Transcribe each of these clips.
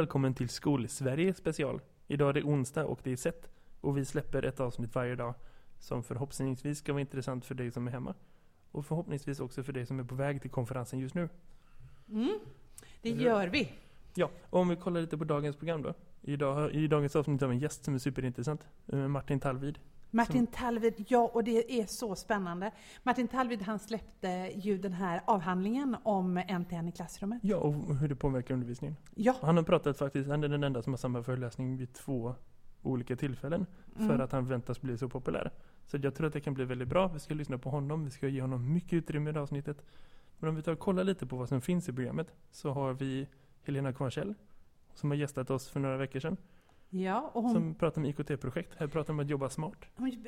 välkommen till Skolsverige special. Idag är det onsdag och det är sett. Och vi släpper ett avsnitt varje dag som förhoppningsvis ska vara intressant för dig som är hemma. Och förhoppningsvis också för dig som är på väg till konferensen just nu. Mm, det gör vi. Ja, och om vi kollar lite på dagens program då. Idag, I dagens avsnitt har vi en gäst som är superintressant. eh, Martin Tallvid. Martin Tallvid, ja och det är så spännande. Martin Tallvid han släppte ju den här avhandlingen om NTN i klassrummet. Ja, och hur det påverkar undervisningen. Ja, Han har pratat faktiskt, han är den enda som har samma föreläsning vid två olika tillfällen. För Mm. att han väntas bli så populär. Så jag tror att det kan bli väldigt bra. Vi ska lyssna på honom, vi ska ge honom mycket utrymme i det avsnittet. Men om vi tar och kollar lite på vad som finns i programmet. Så har vi Helena Kvarnkäll. Som har gästat oss för några veckor sedan. Ja, hon, Som pratar om IKT-projekt. Här pratar om att jobba smart.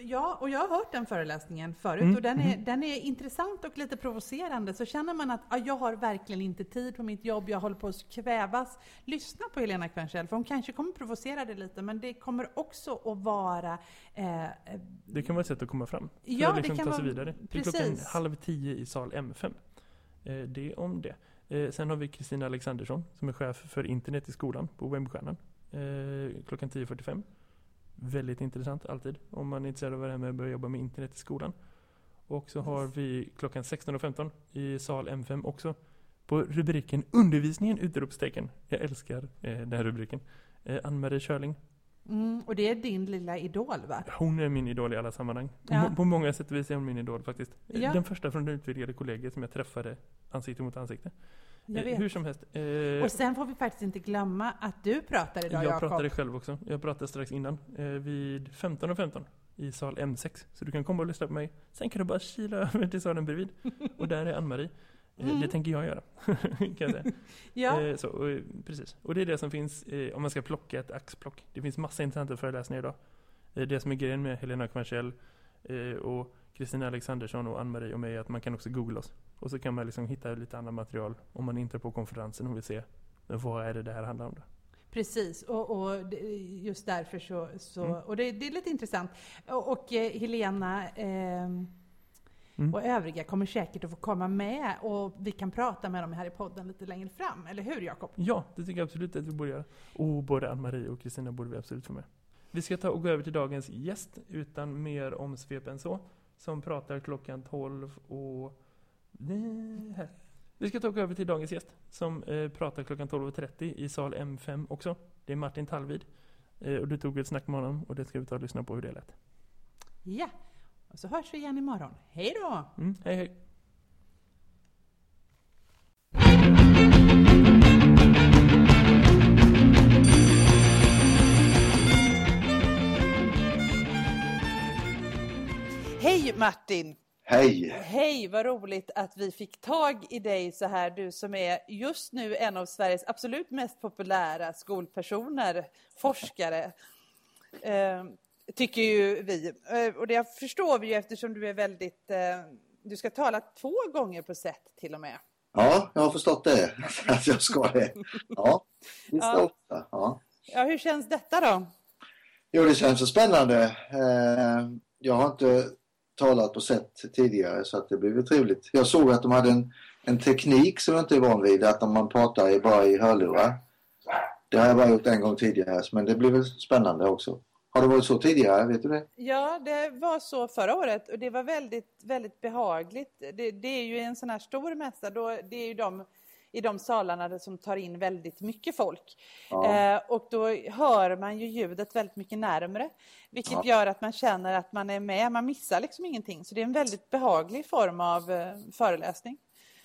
ja, och jag har hört den föreläsningen förut Mm, och den är, mhm. den är intressant och lite provocerande. Så känner man att ja, jag har verkligen inte tid på mitt jobb, jag håller på att kvävas. Lyssna på Helena Kvarnkäll, för hon kanske kommer provocera dig lite, men det kommer också att vara eh, Det kan vara ett sätt att komma fram. För Ja, att det liksom kan ta sig vara- vidare. Det är klockan halv tio i sal M5. Eh, det om det. Eh, sen har vi Kristina Alexandersson som är chef för internet i skolan på Webbstjärnan. Eh, klockan 10.45. Väldigt intressant alltid om man är intresserad av det här med att börja jobba med internet i skolan. Och så har vi klockan 16.15 i sal M5 också. På rubriken Undervisningen! Utropstecken. Jag älskar eh, den här rubriken. Eh, Ann-Marie Körling. mm, och det är din lilla idol va? Hon är min idol i alla sammanhang. På, Ja. må- på många sätt och vis är hon min idol faktiskt. Ja. Den första från det utvidgade kollegiet som jag träffade ansikte mot ansikte. Jag Eh, vet. Hur som helst. Eh, Och sen får vi faktiskt inte glömma att du pratar idag jag Jakob. pratade själv också. Jag pratade strax innan. Eh, vid 15.15 i sal M6. Så du kan komma och lyssna på mig. Sen kan du bara kila över till salen bredvid. Och där är Ann-Marie. Eh, Mm. Det tänker jag göra. kan jag säga. Ja, Eh, så, och, precis. Och det är det som finns eh, om man ska plocka ett axplock. Det finns massa intressanta föreläsningar idag. Det som är grejen med Helena eh, och Kristina Alexandersson och Ann-Marie och mig att man kan också googla oss. Och så kan man liksom hitta lite annat material om man inte är på konferensen och vill se men vad är det det här handlar om. Då? precis. Och, och just därför så... så Mm. Och det, det är lite intressant. Och, och eh, Helena ehm, Mm. och övriga kommer säkert att få komma med och vi kan prata med dem här i podden lite längre fram. Eller hur Jakob? Ja, det tycker jag absolut att vi borde göra. Och både Ann-Marie och Kristina borde vi absolut få med. Vi ska ta och gå över till dagens gäst utan mer omsvep än så. Som pratar klockan 12 och... Här. Vi ska ta över till dagens gäst som eh, pratar klockan 12.30 i sal M5 också. Det är Martin Tallvid. Eh, och du tog ett snack med honom och det ska vi ta och lyssna på hur det lät. Ja, och så hörs vi igen imorgon. Hej då! Mm, hej hej! Hej Martin! Hej! Hej, vad roligt att vi fick tag i dig så här, du som är just nu en av Sveriges absolut mest populära skolpersoner, forskare, eh, tycker ju vi. Eh, och det förstår vi ju eftersom du är väldigt, eh, du ska tala två gånger på set till och med. Ja, jag har förstått det. Att jag ska det. Ja, visst Ja. ofta. Ja. Ja, hur känns detta då? Jo, det känns så spännande. Eh, Jag har inte talat på sett tidigare så att det blir väl trevligt. Jag såg att de hade en, en teknik som jag inte är van vid. Att man pratar i- bara i hörlurar. Det har jag bara gjort en gång tidigare men det blir väl spännande också. Har det varit så tidigare? Vet du det? Ja, det var så förra året och det var väldigt, väldigt behagligt. Det, det är ju en sån här stor mässa, då, det är ju de i de salarna som tar in väldigt mycket folk. Ja. Eh, och då hör man ju ljudet väldigt mycket närmre. Vilket Ja. gör att man känner att man är med, man missar liksom ingenting. Så det är en väldigt behaglig form av eh, föreläsning.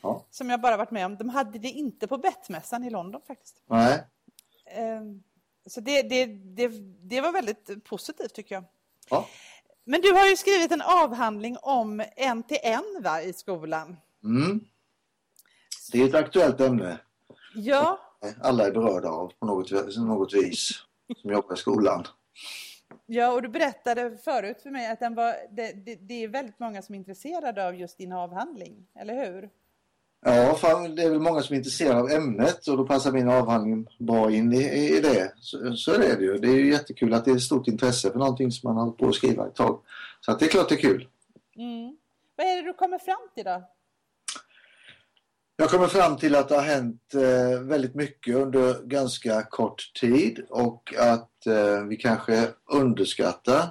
Ja. Som jag bara varit med om. De hade det inte på Bettmässan i London faktiskt. Nej. Eh, så det, det, det, det var väldigt positivt tycker jag. Ja. Men du har ju skrivit en avhandling om en till en va, i skolan. Mm. Det är ett aktuellt ämne. Ja, alla är berörda av på något, något vis som jobbar i skolan. ja, och du berättade förut för mig att den var, det, det, det är väldigt många som är intresserade av just din avhandling, eller hur? Ja, fan, det är väl många som är intresserade av ämnet och då passar min avhandling bra in i, i det. Så, så är det ju. Det är ju jättekul att det är stort intresse för någonting som man har hållit på att skriva ett tag. Så att det är klart det är kul. Mm. Vad är det du kommer fram till då? Jag kommer fram till att det har hänt eh, väldigt mycket under ganska kort tid och att eh, vi kanske underskattar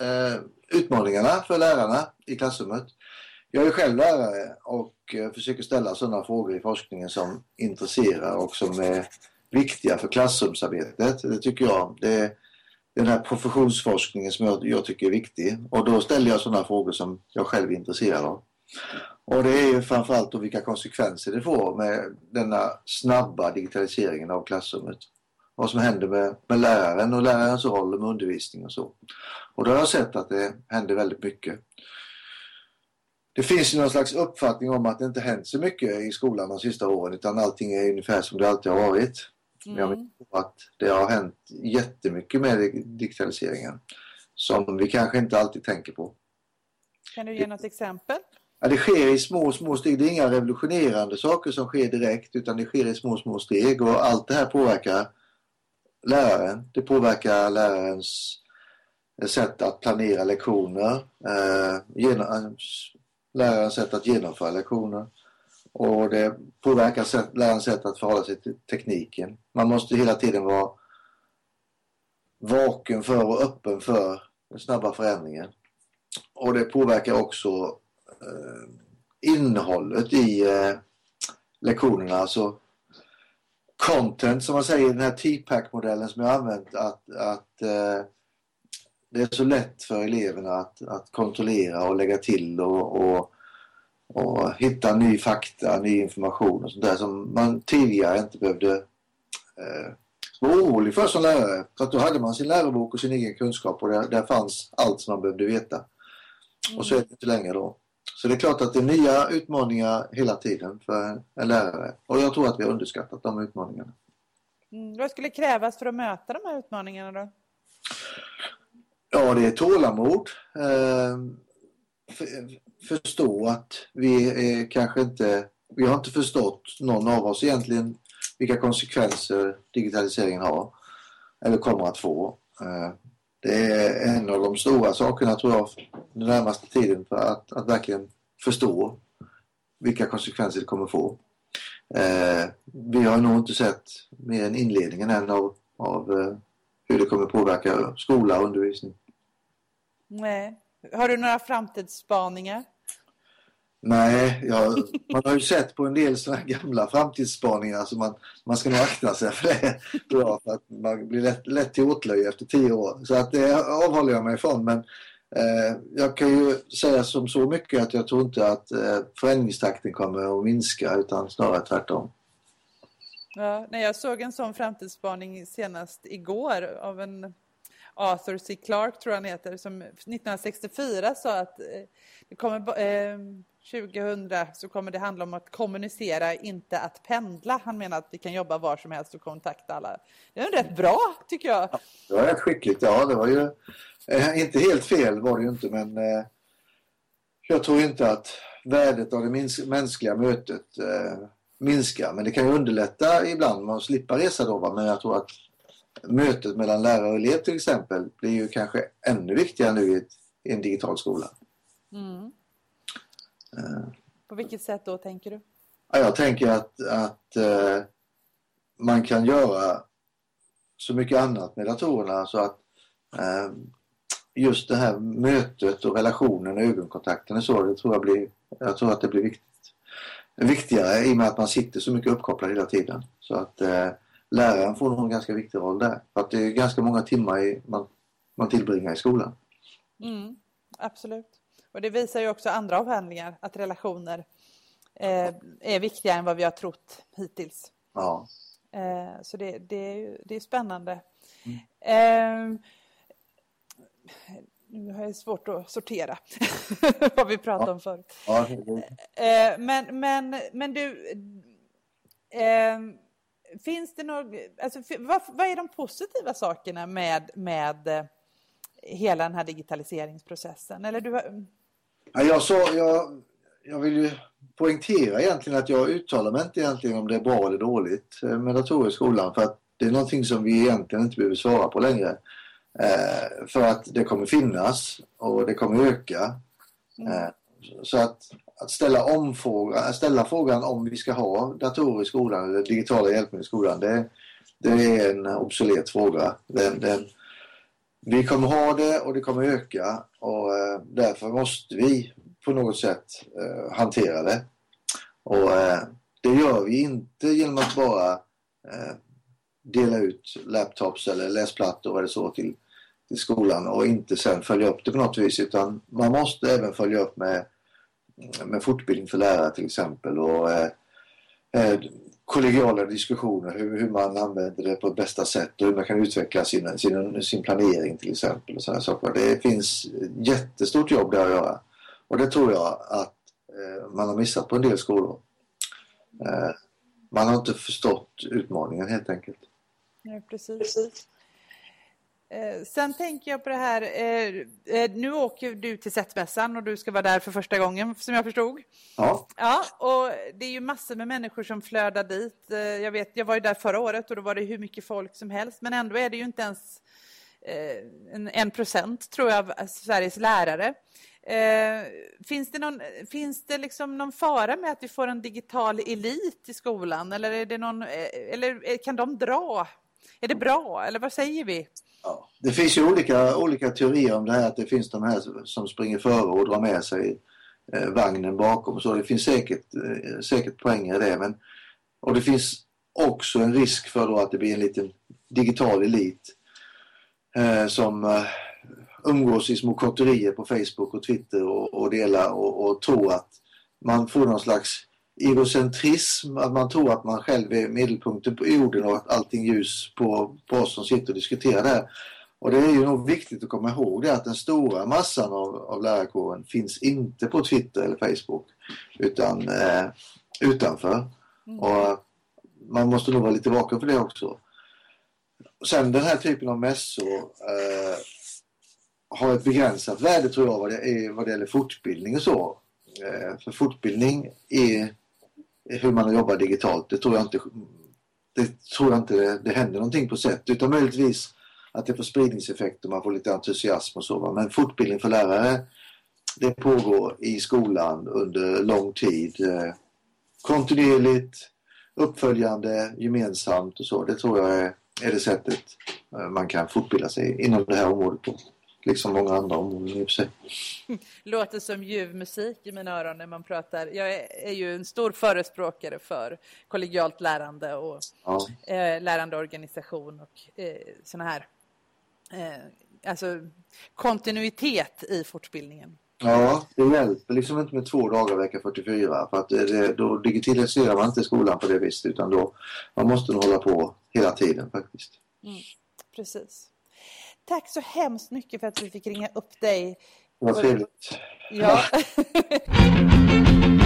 eh, utmaningarna för lärarna i klassrummet. Jag är själv lärare och eh, försöker ställa sådana frågor i forskningen som intresserar och som är viktiga för klassrumsarbetet. Det tycker jag. Det är den här professionsforskningen som jag, jag tycker är viktig och då ställer jag sådana frågor som jag själv är intresserad av. Och det är ju framförallt då vilka konsekvenser det får med denna snabba digitaliseringen av klassrummet. Vad som händer med, med läraren och lärarens roll med undervisning och så. Och då har jag sett att det händer väldigt mycket. Det finns ju någon slags uppfattning om att det inte hänt så mycket i skolan de sista åren utan allting är ungefär som det alltid har varit. Mm. Jag menar att det har hänt jättemycket med digitaliseringen som vi kanske inte alltid tänker på. Kan du ge något exempel? Ja, det sker i små, små steg. Det är inga revolutionerande saker som sker direkt utan det sker i små, små steg och allt det här påverkar läraren. Det påverkar lärarens eh, sätt att planera lektioner, eh, eh, lärarens sätt att genomföra lektioner och det påverkar lärarens sätt att förhålla sig till tekniken. Man måste hela tiden vara vaken för och öppen för den snabba förändringen. Och det påverkar också Eh, innehållet i eh, lektionerna, alltså content som man säger i den här TPAC-modellen som jag använt att, att eh, det är så lätt för eleverna att, att kontrollera och lägga till och, och, och, hitta ny fakta, ny information och sånt där som man tidigare inte behövde eh, vara orolig för som lärare. För att då hade man sin lärobok och sin egen kunskap och där, där fanns allt som man behövde veta. Och så är det inte längre då. Så det är klart att det är nya utmaningar hela tiden för en lärare och jag tror att vi har underskattat de utmaningarna. Mm, vad skulle krävas för att möta de här utmaningarna då? Ja, det är tålamod. Eh, förstå att vi är kanske inte, vi har inte förstått någon av oss egentligen vilka konsekvenser digitaliseringen har eller kommer att få. Det är en av de stora sakerna tror jag den närmaste tiden för att, att verkligen förstå vilka konsekvenser det kommer få. Eh, vi har nog inte sett mer än inledningen än av, av eh, hur det kommer påverka skola och undervisning. Nej. Har du några framtidsspaningar? Nej, jag, man har ju sett på en del sådana gamla framtidsspaningar så man, man ska nog akta sig för det. Bra, för att man blir lätt, lätt till åtlöje efter tio år. Så att det avhåller jag mig ifrån. Men eh, jag kan ju säga som så mycket att jag tror inte att eh, förändringstakten kommer att minska utan snarare tvärtom. Ja, nej, jag såg en sån framtidsspaning senast igår av en Arthur C. Clarke tror jag han heter, som 1964 sa att eh, det kommer, eh, 2000 så kommer det handla om att kommunicera, inte att pendla. Han menar att vi kan jobba var som helst och kontakta alla. Det är rätt bra tycker jag. Ja, det var rätt skickligt, ja det var ju eh, inte helt fel var det ju inte men eh, jag tror inte att värdet av det mänskliga mötet eh, minskar. Men det kan ju underlätta ibland, man slipper resa då va? men jag tror att mötet mellan lärare och elev till exempel blir ju kanske ännu viktigare nu i, i en digital skola. Mm. På vilket sätt då tänker du? Ja, jag tänker att, att uh, man kan göra så mycket annat med datorerna så att uh, just det här mötet och relationen och ögonkontakten och så, det tror jag blir, jag tror att det blir viktigt. Viktigare i och med att man sitter så mycket uppkopplad hela tiden. Så att läraren får nog en ganska viktig roll där. För att det är ganska många timmar i, man, man tillbringar i skolan. Mm, absolut. Och det visar ju också andra avhandlingar att relationer eh, är viktigare än vad vi har trott hittills. Ja. Eh, så det, det, är, det är spännande. Mm. Eh, nu har jag svårt att sortera vad vi pratade ja. om förut. Ja, eh, men, men, men du, eh, finns det något, alltså, vad, vad, är de positiva sakerna med, med eh, hela den här digitaliseringsprocessen? Eller du Ja, jag, så, jag, jag vill ju poängtera egentligen att jag uttalar mig inte egentligen om det är bra eller dåligt eh, med datorer i skolan för att det är någonting som vi egentligen inte behöver svara på längre. Eh, för att det kommer finnas och det kommer öka. Mm. Eh, så att att ställa, om fråga, ställa frågan om vi ska ha datorer i skolan eller digitala hjälpmedel i skolan, det, det är en obsolet fråga. Den, den, vi kommer ha det och det kommer öka och eh, därför måste vi på något sätt eh, hantera det. Och eh, det gör vi inte genom att bara dela ut laptops eller läsplattor eller så till, till skolan och inte sen följa upp det på något vis utan man måste även följa upp med, med fortbildning för lärare till exempel och eh, kollegiala diskussioner hur, hur man använder det på bästa sätt och hur man kan utveckla sin, sin, sin planering till exempel och sådana saker. Det finns jättestort jobb där att göra och det tror jag att eh, man har missat på en del skolor. Eh, man har inte förstått utmaningen helt enkelt. Ja, precis. Eh, sen tänker jag på det här, eh, eh, nu åker du till Sättmässan och du ska vara där för första gången som jag förstod. Ja. Ja, och det är ju massor med människor som flödar dit. Eh, jag vet, jag var ju där förra året och då var det hur mycket folk som helst, men ändå är det ju inte ens en, en procent tror jag av Sveriges lärare. Finns det, någon, finns det liksom någon fara med att vi får en digital elit i skolan eller, är det någon, eller kan de dra? Är det bra eller vad säger vi? Ja, det finns ju olika, olika teorier om det här att det finns de här som springer före och drar med sig eh, vagnen bakom. Så det finns säkert, eh, säkert poänger i det. Men, och det finns också en risk för då att det blir en liten digital elit eh, som eh, umgås i små kotterier på Facebook och Twitter och, och delar och, och tror att man får någon slags egocentrism, att man tror att man själv är medelpunkten på jorden och att allting ljus på, på oss som sitter och diskuterar det här. Och det är ju nog viktigt att komma ihåg det att den stora massan av, av lärarkåren finns inte på Twitter eller Facebook utan eh, utanför. Mm. Och man måste nog vara lite vaken för det också. Sen den här typen av mässor eh, har ett begränsat värde tror jag vad det, är, vad det gäller fortbildning och så. Eh, för fortbildning är hur man jobbar digitalt. Det tror jag inte det, tror jag inte det, det händer någonting på sätt utan möjligtvis att det får spridningseffekter, man får lite entusiasm och så. Men fortbildning för lärare det pågår i skolan under lång tid. Eh, kontinuerligt, uppföljande, gemensamt och så. Det tror jag är, är det sättet eh, man kan fortbilda sig inom det här området på liksom många andra områden i och för sig. Låter som ljuv musik i mina öron när man pratar. Jag är, ju en stor förespråkare för kollegialt lärande och ja. eh, lärandeorganisation och eh, sådana här eh, alltså kontinuitet i fortbildningen. Ja, det hjälper liksom inte med två dagar vecka 44 för att det, då digitaliserar man inte skolan på det viset utan då man måste nog hålla på hela tiden faktiskt. Mm, precis. Tack så hemskt mycket för att vi fick ringa upp dig. Vad trevligt. Ja.